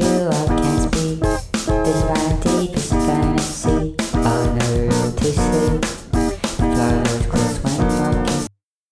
you